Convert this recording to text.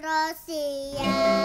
Russia.